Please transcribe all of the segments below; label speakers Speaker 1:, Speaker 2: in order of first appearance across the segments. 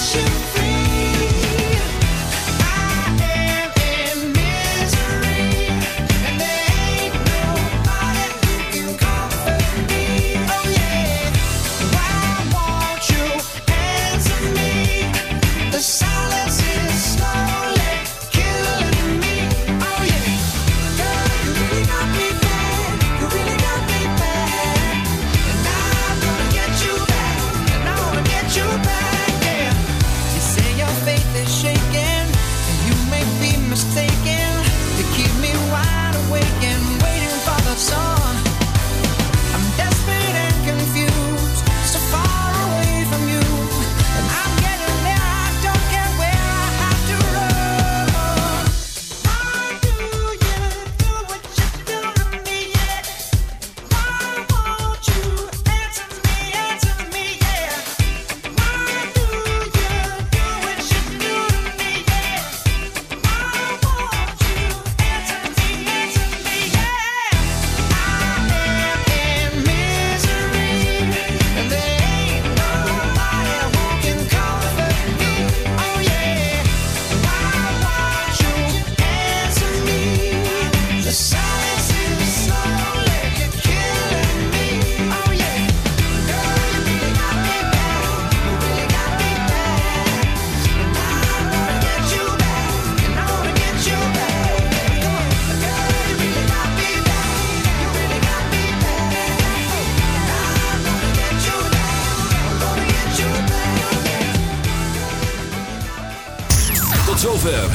Speaker 1: You.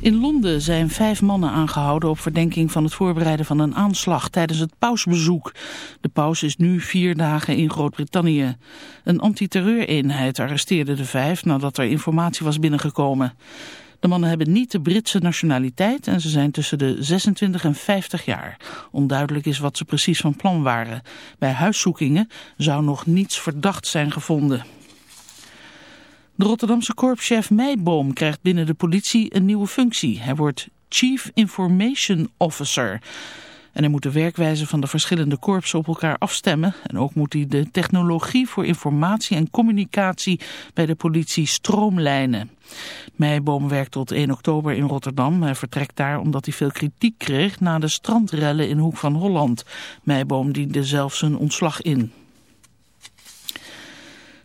Speaker 2: In Londen zijn vijf mannen aangehouden op verdenking van het voorbereiden van een aanslag tijdens het pausbezoek. De paus is nu vier dagen in Groot-Brittannië. Een antiterreureenheid arresteerde de vijf nadat er informatie was binnengekomen. De mannen hebben niet de Britse nationaliteit en ze zijn tussen de 26 en 50 jaar. Onduidelijk is wat ze precies van plan waren. Bij huiszoekingen zou nog niets verdacht zijn gevonden. De Rotterdamse korpschef Meijboom krijgt binnen de politie een nieuwe functie. Hij wordt Chief Information Officer. En hij moet de werkwijze van de verschillende korpsen op elkaar afstemmen. En ook moet hij de technologie voor informatie en communicatie bij de politie stroomlijnen. Meijboom werkt tot 1 oktober in Rotterdam. Hij vertrekt daar omdat hij veel kritiek kreeg na de strandrellen in Hoek van Holland. Meijboom diende zelf zijn ontslag in.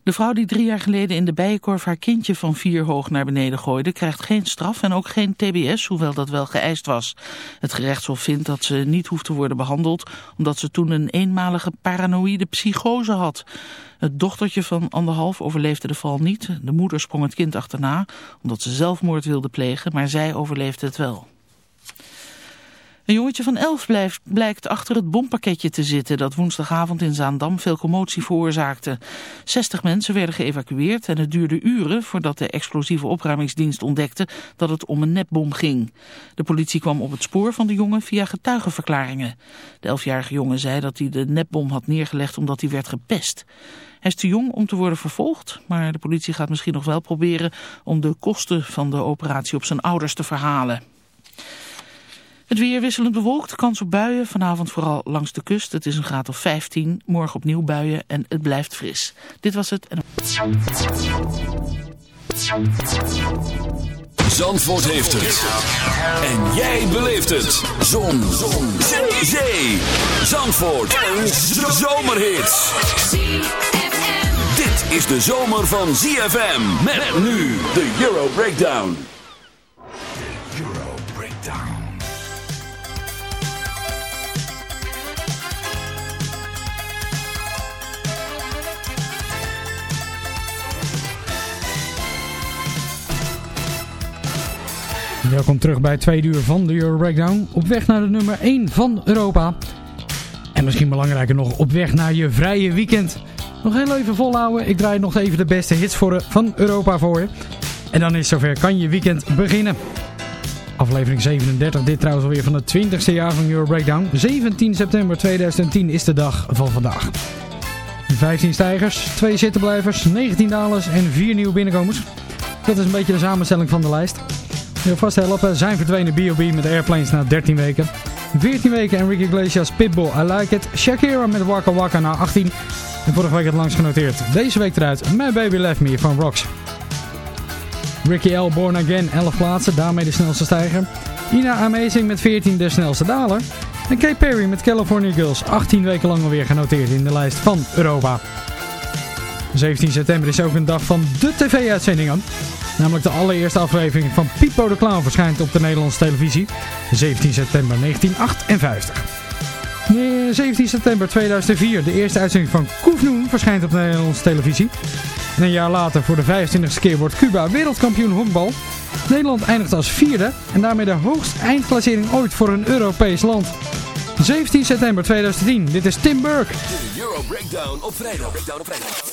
Speaker 2: De vrouw die drie jaar geleden in de bijenkorf haar kindje van vier hoog naar beneden gooide, krijgt geen straf en ook geen tbs, hoewel dat wel geëist was. Het gerechtshof vindt dat ze niet hoeft te worden behandeld, omdat ze toen een eenmalige paranoïde psychose had. Het dochtertje van anderhalf overleefde de val niet. De moeder sprong het kind achterna, omdat ze zelfmoord wilde plegen, maar zij overleefde het wel. Een jongetje van elf blijkt achter het bompakketje te zitten dat woensdagavond in Zaandam veel commotie veroorzaakte. 60 mensen werden geëvacueerd en het duurde uren voordat de explosieve opruimingsdienst ontdekte dat het om een nepbom ging. De politie kwam op het spoor van de jongen via getuigenverklaringen. De elfjarige jongen zei dat hij de nepbom had neergelegd omdat hij werd gepest. Hij is te jong om te worden vervolgd, maar de politie gaat misschien nog wel proberen om de kosten van de operatie op zijn ouders te verhalen. Het weer wisselend bewolkt, kans op buien. Vanavond vooral langs de kust. Het is een graad of 15. Morgen opnieuw buien en het blijft fris. Dit was het.
Speaker 1: Zandvoort heeft het. En jij beleeft het. Zon. Zon. Zee. Zandvoort. Een zomerhit. Dit is de zomer van ZFM. Met nu de Euro Breakdown.
Speaker 3: Welkom terug bij tweede uur van de Euro Breakdown. Op weg naar de nummer 1 van Europa. En misschien belangrijker nog, op weg naar je vrije weekend. Nog heel even volhouden. Ik draai nog even de beste hits voor, van Europa voor je. En dan is zover, kan je weekend beginnen. Aflevering 37, dit trouwens alweer van het 20ste jaar van Euro Breakdown. 17 september 2010 is de dag van vandaag. 15 stijgers, 2 zittenblijvers, 19 dalers en 4 nieuwe binnenkomers. Dat is een beetje de samenstelling van de lijst. Je vast helpen zijn verdwenen B.O.B. met Airplanes na 13 weken. 14 weken Enrique Iglesias Pitbull I Like It. Shakira met Waka Waka na 18. En vorige week het langs genoteerd. Deze week eruit My Baby Left Me van Rocks. Ricky L. Born Again 11 plaatsen, daarmee de snelste stijger. Ina Amazing met 14 de snelste daler. En Kate Perry met California Girls 18 weken lang alweer genoteerd in de lijst van Europa. 17 september is ook een dag van de tv-uitzendingen. Namelijk de allereerste aflevering van Pipo de Clown verschijnt op de Nederlandse televisie. 17 september 1958. 17 september 2004, de eerste uitzending van Koefnoen verschijnt op de Nederlandse televisie. En een jaar later, voor de 25e keer, wordt Cuba wereldkampioen honkbal. Nederland eindigt als vierde en daarmee de hoogste eindklassering ooit voor een Europees land. 17 september 2010, dit is Tim Burke.
Speaker 4: De Euro Breakdown op vrijdag. Breakdown op vrijdag.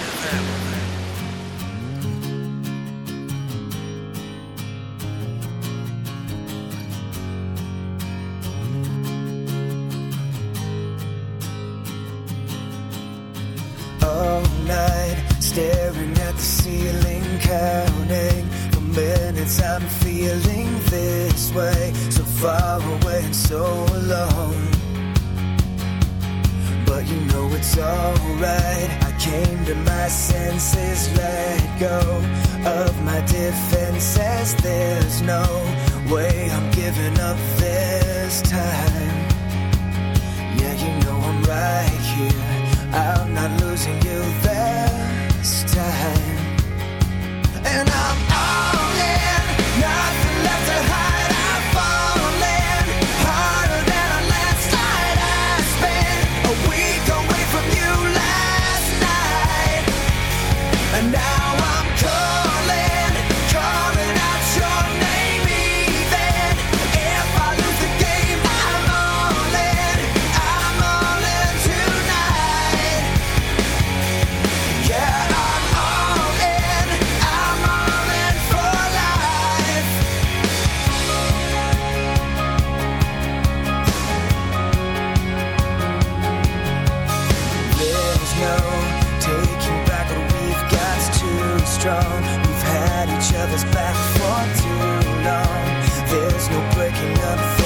Speaker 5: strong. We've had each other's back for too long. There's no breaking up.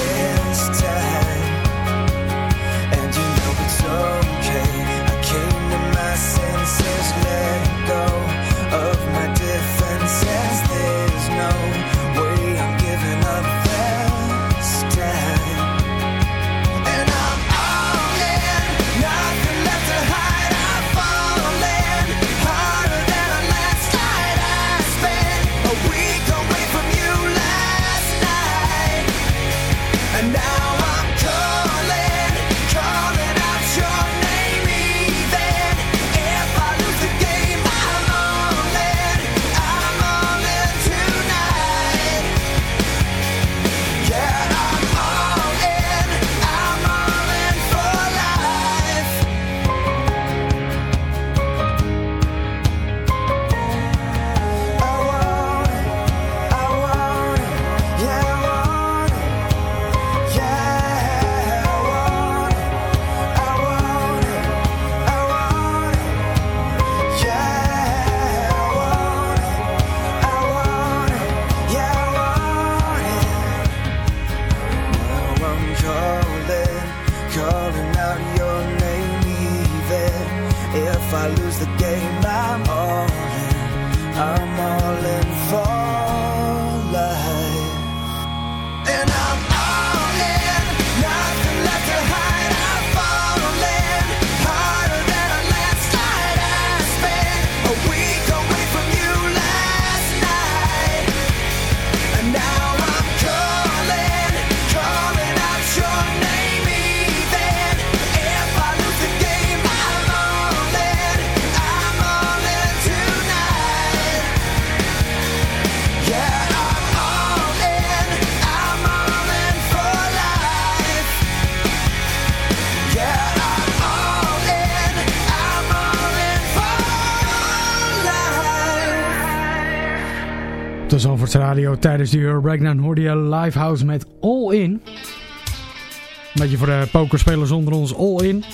Speaker 3: Radio. Tijdens de Euro Breakdown hoorde je Livehouse met All In. Een beetje voor de pokerspelers onder ons, All In.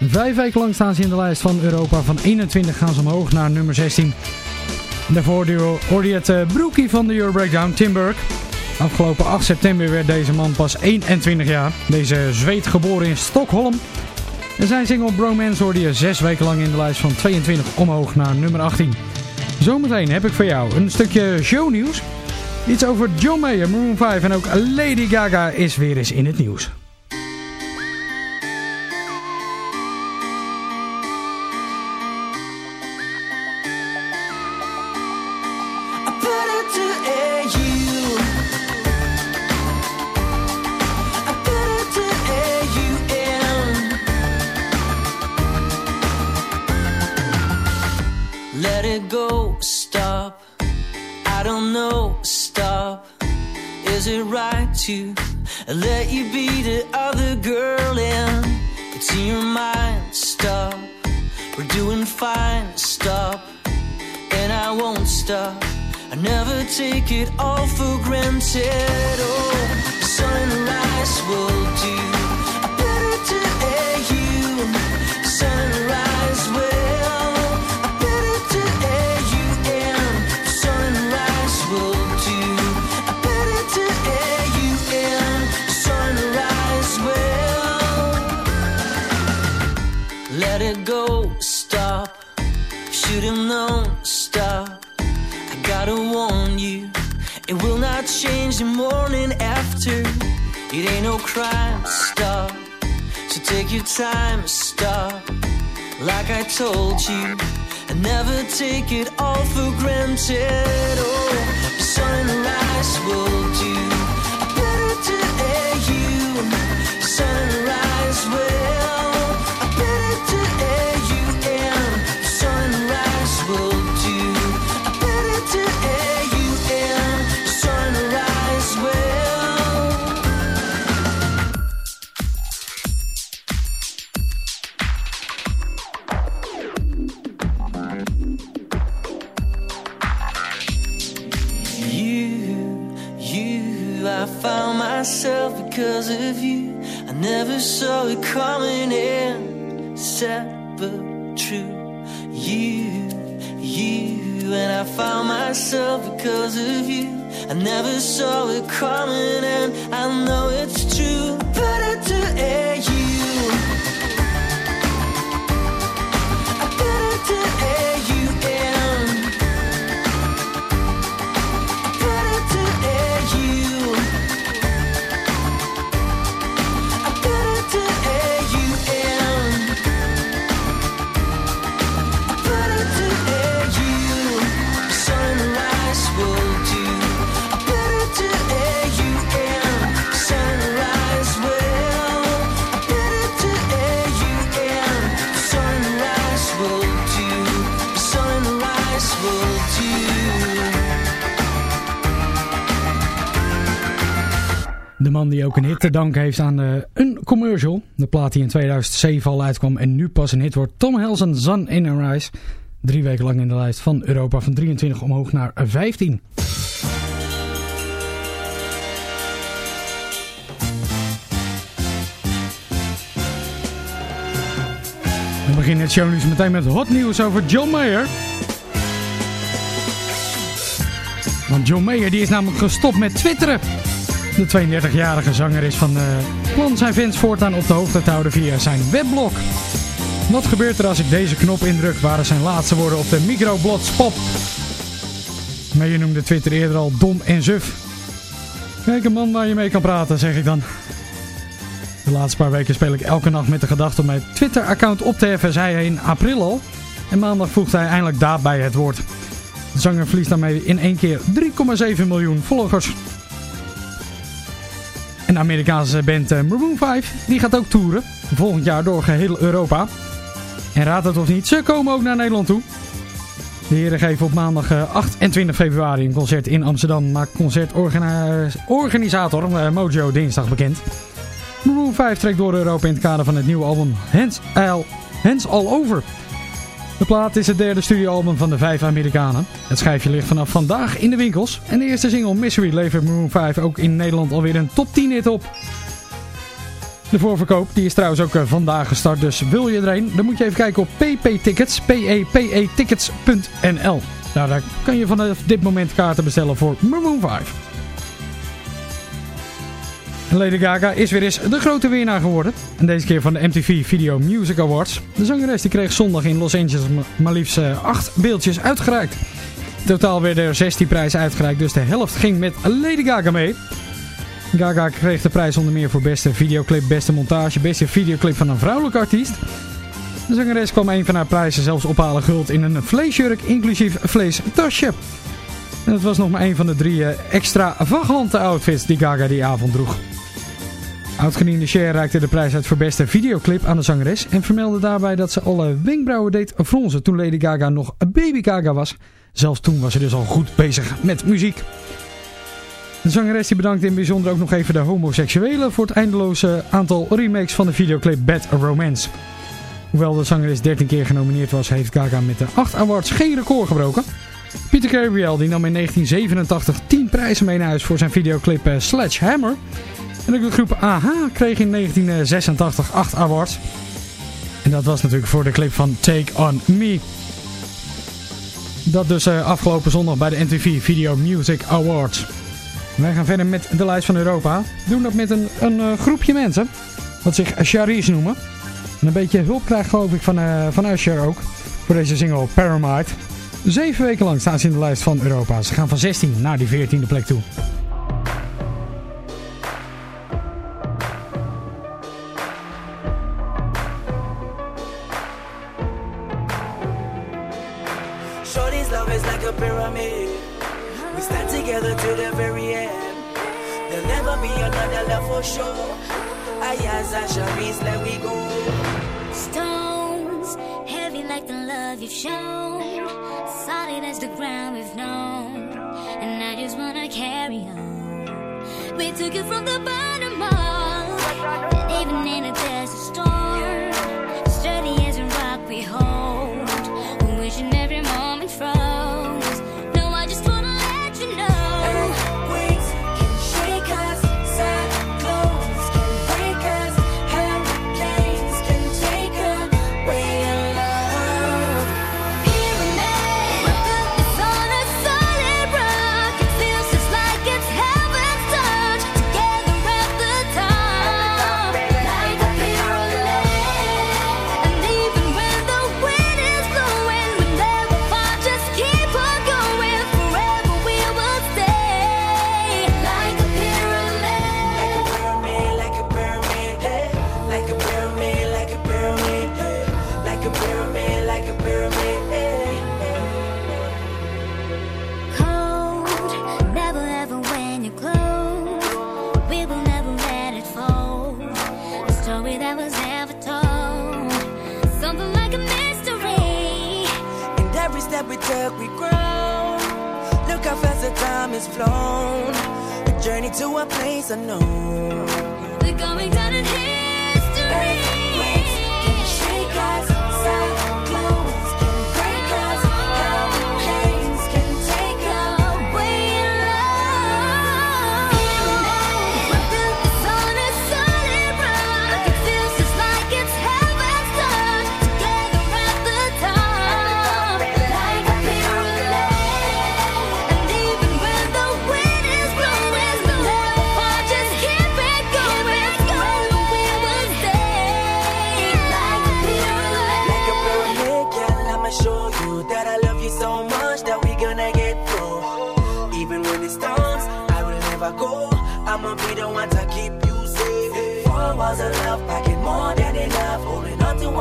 Speaker 3: Vijf weken lang staan ze in de lijst van Europa. Van 21 gaan ze omhoog naar nummer 16. Daarvoor hoorde je het eh, broekje van de Euro Breakdown, Tim Burke. Afgelopen 8 september werd deze man pas 21 jaar. Deze zweet geboren in Stockholm. En zijn single Bromance hoorde je zes weken lang in de lijst van 22 omhoog naar nummer 18. Zometeen heb ik voor jou een stukje shownieuws. Iets over John Mayer, Moon 5 en ook Lady Gaga is weer eens in het nieuws.
Speaker 6: Like I told you, I never take it all for granted. Oh, sunrise will do better to air you. Sunrise will I never saw it coming, and I know
Speaker 3: die ook een hit te danken heeft aan eh, een commercial. De plaat die in 2007 al uitkwam en nu pas een hit wordt. Tom Helsen, Sun in a Rise. Drie weken lang in de lijst van Europa van 23 omhoog naar 15. We beginnen het shownieuws meteen met hot nieuws over John Mayer. Want John Mayer die is namelijk gestopt met twitteren. De 32-jarige zanger is van eh, plan zijn fans voortaan op de hoogte te houden via zijn weblog. Wat gebeurt er als ik deze knop indruk, waren zijn laatste woorden op de microblot spot. Mayer noemde Twitter eerder al dom en suf. Kijk een man waar je mee kan praten, zeg ik dan. De laatste paar weken speel ik elke nacht met de gedachte om mijn Twitter-account op te heffen, zei hij in april al. En maandag voegde hij eindelijk daad bij het woord. De zanger verliest daarmee in één keer 3,7 miljoen volgers. Amerikaanse band eh, Maroon 5 die gaat ook toeren. Volgend jaar door geheel Europa. En raad het of niet, ze komen ook naar Nederland toe. De heren geven op maandag eh, 28 februari een concert in Amsterdam. Maakt concertorganisator eh, Mojo dinsdag bekend. Maroon 5 trekt door Europa in het kader van het nieuwe album Hands All Over. De plaat is het derde studioalbum van de vijf Amerikanen. Het schijfje ligt vanaf vandaag in de winkels. En de eerste single Misery levert Maroon 5 ook in Nederland alweer een top 10 hit op. De voorverkoop die is trouwens ook eh, vandaag gestart, dus wil je er een, dan moet je even kijken op pp-tickets, p-e-p-e-tickets.nl. Nou, daar kan je vanaf dit moment kaarten bestellen voor Maroon 5. Lady Gaga is weer eens de grote winnaar geworden. En deze keer van de MTV Video Music Awards. De zangeres die kreeg zondag in Los Angeles ma- maar liefst 8 beeldjes uitgereikt. In totaal werden er 16 prijzen uitgereikt, dus de helft ging met Lady Gaga mee. Gaga kreeg de prijs onder meer voor beste videoclip, beste montage, beste videoclip van een vrouwelijke artiest. De zangeres kwam een van haar prijzen zelfs ophalen guld in een vleesjurk, inclusief vleestasje. En het was nog maar een van de drie eh, extra vagante outfits die Gaga die avond droeg. Oudgediende Cher reikte de prijs uit voor beste videoclip aan de zangeres en vermeldde daarbij dat ze alle wenkbrauwen deed fronsen toen Lady Gaga nog baby Gaga was. Zelfs toen was ze dus al goed bezig met muziek. De zangeres die bedankt in bijzonder ook nog even de homoseksuelen voor het eindeloze aantal remakes van de videoclip Bad Romance. Hoewel de zangeres 13 keer genomineerd was, heeft Gaga met de 8 awards geen record gebroken. Peter Gabriel die nam in 1987 10 prijzen mee naar huis voor zijn videoclip eh, Sledgehammer. En ook de groep AH kreeg in 1986 8 awards. En dat was natuurlijk voor de clip van Take On Me. Dat dus eh, afgelopen zondag bij de MTV Video Music Awards. Wij gaan verder met de lijst van Europa. We doen dat met een, een eh, groepje mensen. Wat zich Charis noemen. En een beetje hulp krijgt geloof ik van, uh, van Usher ook. Voor deze single Paramite. Zeven weken lang staan ze in de lijst van Europa. Ze gaan van 16 naar die 14e plek toe.
Speaker 7: till the very end. There'll never be another love for sure. I as I shall be, let we go.
Speaker 8: Stones, heavy like the love you've shown, solid as the ground we've known, and I just wanna carry on. We took it from the bottom up, even in a
Speaker 7: death. to a place I know. They're coming down.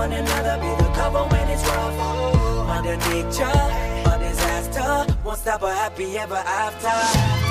Speaker 7: one another, be the cover when it's rough. Mother nature, a disaster, won't stop a happy ever after.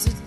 Speaker 9: To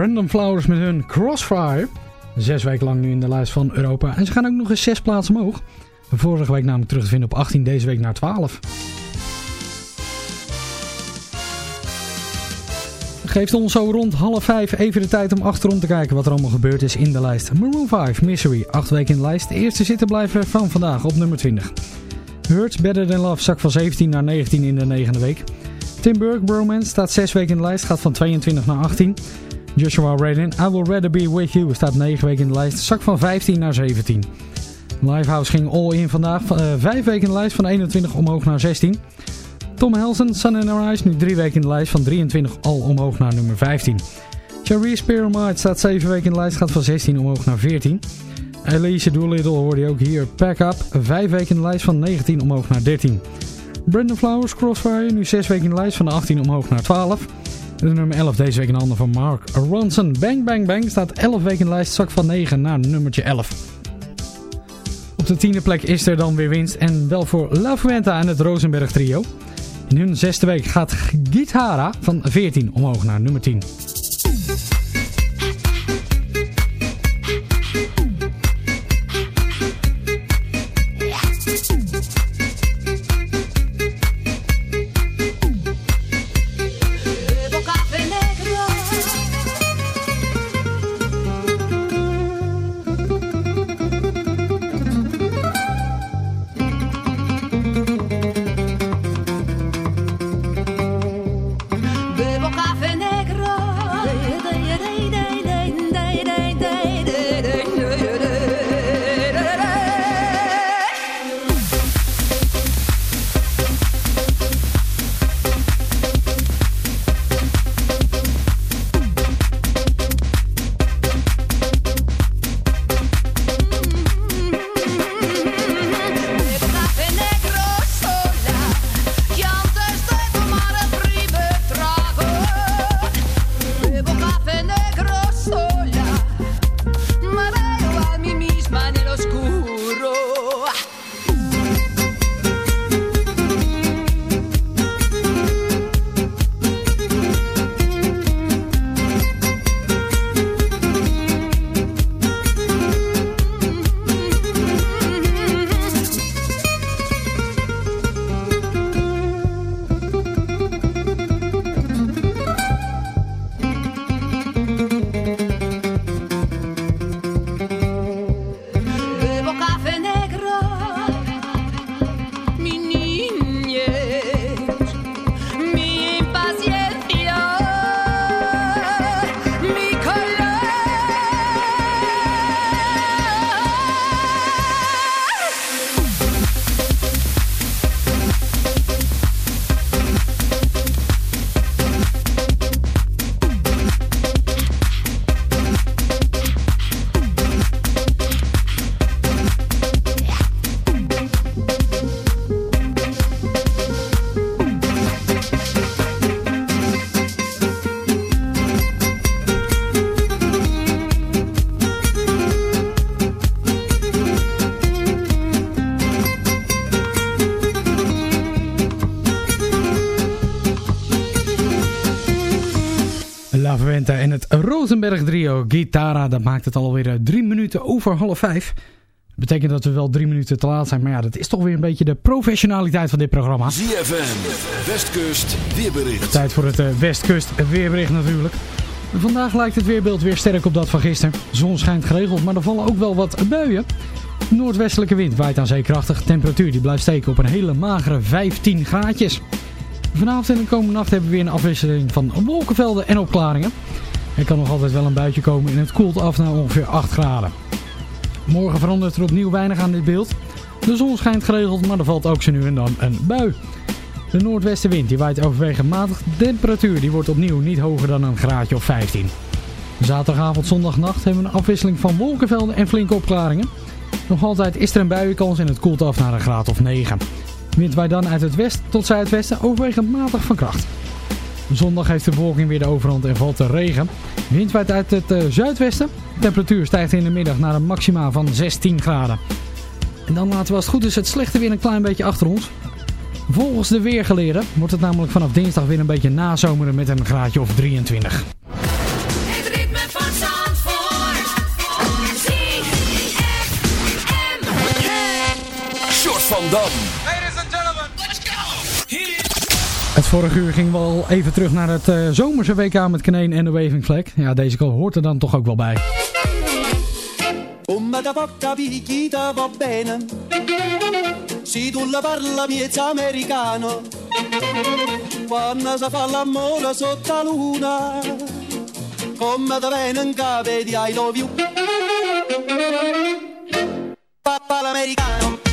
Speaker 3: Brandon Flowers met hun Crossfire. Zes weken lang nu in de lijst van Europa. En ze gaan ook nog eens zes plaatsen omhoog. Vorige week namelijk terug te vinden op 18, deze week naar 12. Geeft ons zo rond half vijf even de tijd om achterom te kijken wat er allemaal gebeurd is in de lijst. Maroon 5, Misery, 8 weken in de lijst. De eerste zittenblijver van vandaag op nummer 20. Hurts Better Than Love zak van 17 naar 19 in de negende week. Tim Burke, Bromance, staat 6 weken in de lijst, gaat van 22 naar 18. Joshua Radin, I Will Rather Be With You, staat 9 weken in de lijst, zak van 15 naar 17. Livehouse ging all in vandaag, 5 weken in de lijst, van 21 omhoog naar 16. Tom Helsen, Sun and Rise, nu 3 weken in de lijst, van 23 al omhoog naar nummer 15. Charisse Pyramide staat 7 weken in de lijst, gaat van 16 omhoog naar 14. Elise Doolittle hoorde je ook hier, Pack Up, 5 weken in de lijst, van 19 omhoog naar 13. Brandon Flowers, Crossfire, nu 6 weken in de lijst, van 18 omhoog naar 12. De nummer 11 deze week in handen van Mark Ronson. Bang Bang Bang staat 11 weken in de lijst, zak van 9 naar nummertje 11. Op de tiende plek is er dan weer winst en wel voor La Fuenta en het Rosenberg trio. In hun zesde week gaat Gitara van 14 omhoog naar nummer 10. Rosenberg trio Gitara, dat maakt het alweer eh, drie minuten over half vijf. Dat betekent dat we wel drie minuten te laat zijn, maar ja, dat is toch weer een beetje de professionaliteit van dit programma.
Speaker 1: ZFM, Westkust, weerbericht.
Speaker 3: Tijd voor het eh, Westkust weerbericht natuurlijk. Vandaag lijkt het weerbeeld weer sterk op dat van gisteren. Zon schijnt geregeld, maar er vallen ook wel wat buien. Noordwestelijke wind waait aan zeekrachtig. Temperatuur die blijft steken op een hele magere 15 graadjes. Vanavond en de komende nacht hebben we weer een afwisseling van wolkenvelden en opklaringen. Er kan nog altijd wel een buitje komen en het koelt af naar ongeveer 8 graden. Morgen verandert er opnieuw weinig aan dit beeld. De zon schijnt geregeld, maar er valt ook zo nu en dan een bui. De noordwestenwind die waait overwegend matig. De temperatuur die wordt opnieuw niet hoger dan een graadje of 15. Zaterdagavond, zondagnacht hebben we een afwisseling van wolkenvelden en flinke opklaringen. Nog altijd is er een buienkans en het koelt af naar een graad of 9. Wind waait dan uit het west tot zuidwesten overwegend matig van kracht. Zondag heeft de bewolking weer de overhand en valt de regen. Wind waait uit het eh, zuidwesten. Temperatuur stijgt in de middag naar een maxima van 16 graden. En dan laten we als het goed is het slechte weer een klein beetje achter ons. Volgens de weergeleren wordt het namelijk vanaf dinsdag weer een beetje nazomeren met een graadje of 23. Het ritme van Zandvoort. Van Dam. Vorige uur ging wel even terug naar het eh, zomerse WK met Kneen en de Waving Flag. Ja, deze kant hoort er dan toch ook wel bij.
Speaker 10: L'americano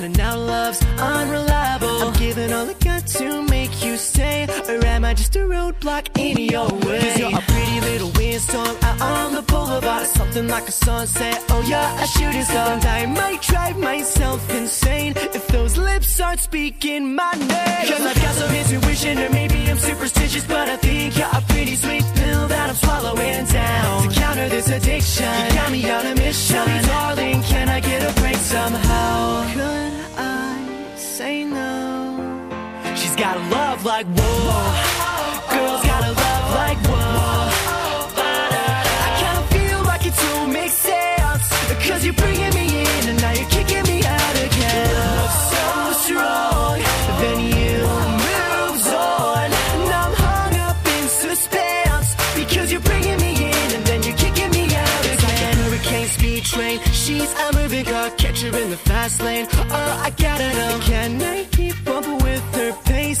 Speaker 6: finding out love's unreliable. I'm giving all I got to make you stay, or am I just a roadblock in your way? Little windstorm out on the boulevard, something like a sunset. Oh, yeah, a shooting star. And I might drive myself insane if those lips aren't speaking my name. Cause I've got some intuition, or maybe I'm superstitious, but I think you're a pretty sweet pill that I'm swallowing down. To counter this addiction, you got me on a mission. Tell me, darling, can I get a break somehow? Could I say no? She's got a love like whoa. Cause you're bringing me in and now you're kicking me out again. Love so strong, then you moves on. And I'm hung up in suspense. Because you're bringing me in and then you're kicking me out again. It's like a hurricane speed train. She's a moving car, catch her in the fast lane. Oh, I gotta know. Can I keep up with her pace?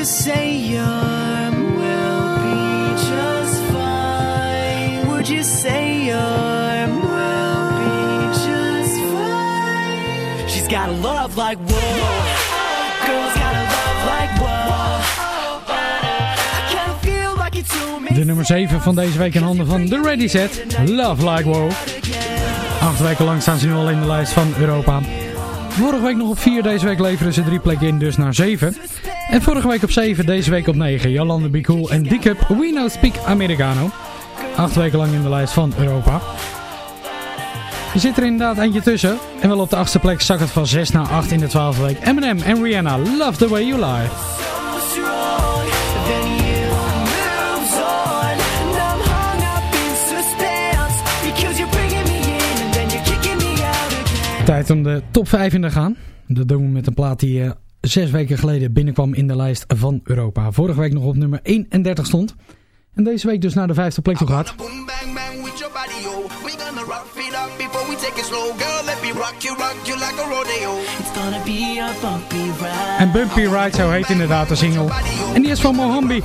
Speaker 11: just say your will be just fine? Would you say your will be just fine? She's got a love like whoa. Girl's got a love like whoa.
Speaker 3: De nummer 7 van deze week in handen van The Ready Set. Love Like Wow. Acht weken lang staan ze nu al in de lijst van Europa. Vorige week nog op 4, deze week leveren ze drie plekken in, dus naar 7. En vorige week op 7, deze week op 9. Jolande Be Cool en Dickup. We Now Speak Americano. Acht weken lang in de lijst van Europa. Je zit er inderdaad eentje tussen. En wel op de achtste plek zak het van 6 naar 8 in de 12e week. Eminem en Rihanna, Love The Way You Lie. tijd om de top 5 in te gaan. Dat doen we met een plaat die eh, zes weken geleden binnenkwam in de lijst van Europa. Vorige week nog op nummer 31 stond. En deze week dus naar de vijfde plek toe gaat. En Bumpy Ride, zo heet inderdaad de single. En die is van
Speaker 5: Mohammed.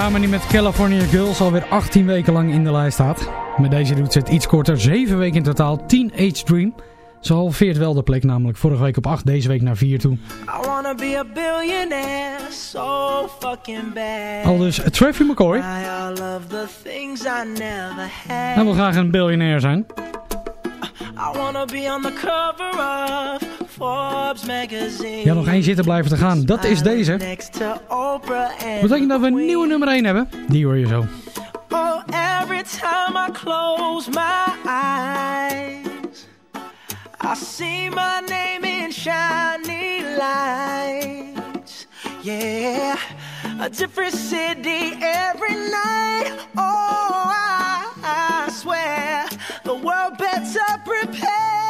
Speaker 3: Dame die met California Girls alweer 18 weken lang in de lijst staat. Met deze doet ze het iets korter, 7 weken in totaal, Teenage Dream. Ze halveert wel de plek, namelijk vorige week op 8, deze week naar 4 toe.
Speaker 12: I wanna be a billionaire, so fucking bad.
Speaker 3: Al dus Traffy McCoy.
Speaker 12: Buy all of the things I never had.
Speaker 3: Hij wil graag een biljonair zijn.
Speaker 12: I wanna be on the cover of.
Speaker 3: Ja, nog één zitten blijven te gaan. Dat is deze. Betekent dat we een nieuwe nummer 1 hebben. Die hoor je zo.
Speaker 12: Oh, every time I close my eyes, I see my name in shiny lights. Yeah, a different city every night. Oh, I, I swear the world better prepare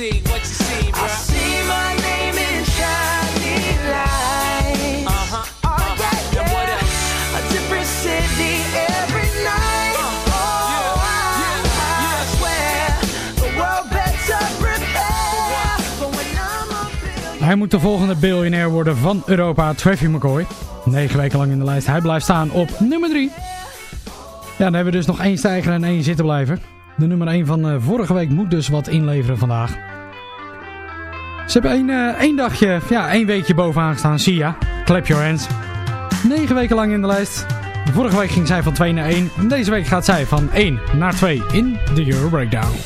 Speaker 12: Eyes,
Speaker 13: what you see? What you see,
Speaker 12: I
Speaker 13: bro?
Speaker 12: see my name in shining lights.
Speaker 13: Uh-huh.
Speaker 12: Oh,
Speaker 13: uh-huh.
Speaker 12: yeah,
Speaker 13: Then what
Speaker 12: yeah.
Speaker 13: else?
Speaker 12: A different city every night. Oh,
Speaker 13: yeah,
Speaker 12: I,
Speaker 13: yeah,
Speaker 12: I swear the world better prepare for when I'm a billionaire.
Speaker 3: Hij moet de volgende biljonair worden van Europa, Traffy McCoy. 9 weken lang in de lijst. Hij blijft staan op nummer 3. Ja, dan hebben we dus nog één stijger en één zitten blijven. De nummer 1 van eh, vorige week moet dus wat inleveren vandaag. Ze hebben één, eh, één dagje, ja, één weekje bovenaan gestaan. Sia, clap your hands. 9 weken lang in de lijst. Vorige week ging zij van 2 naar 1. En deze week gaat zij van 1 naar 2 in de Euro Breakdown.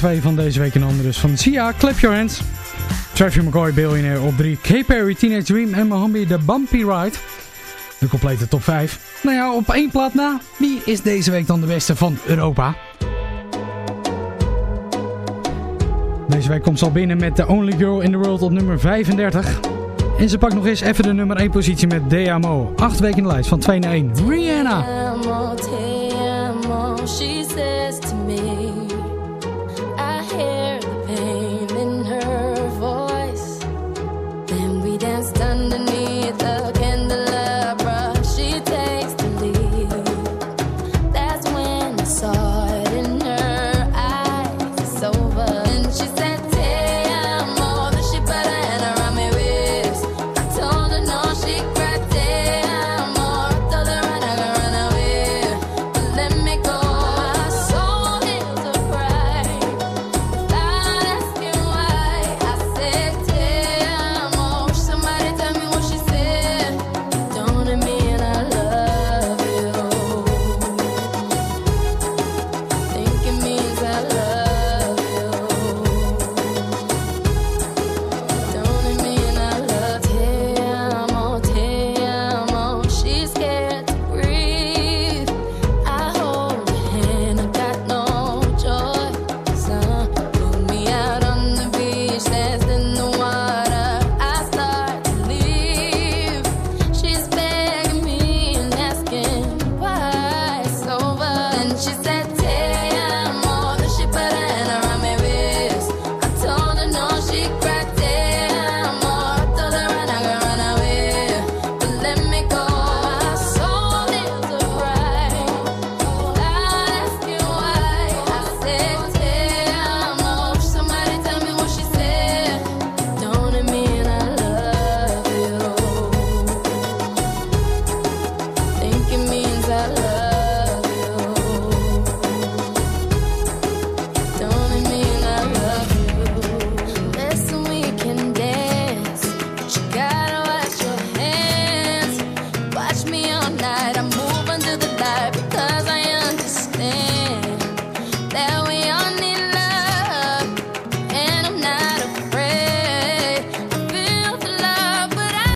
Speaker 3: 2 van deze week een andere is van Sia, Clap Your Hands. Travis McCoy, Billionaire op 3. K. Perry, Teenage Dream en Mohambi, The Bumpy Ride. De complete top 5. Nou ja, op één plaat na. Wie is deze week dan de beste van Europa? Deze week komt ze al binnen met The Only Girl in the World op nummer 35. En ze pakt nog eens even de nummer 1 positie met DMO. 8 weken in de lijst van 2 naar 1. Rihanna.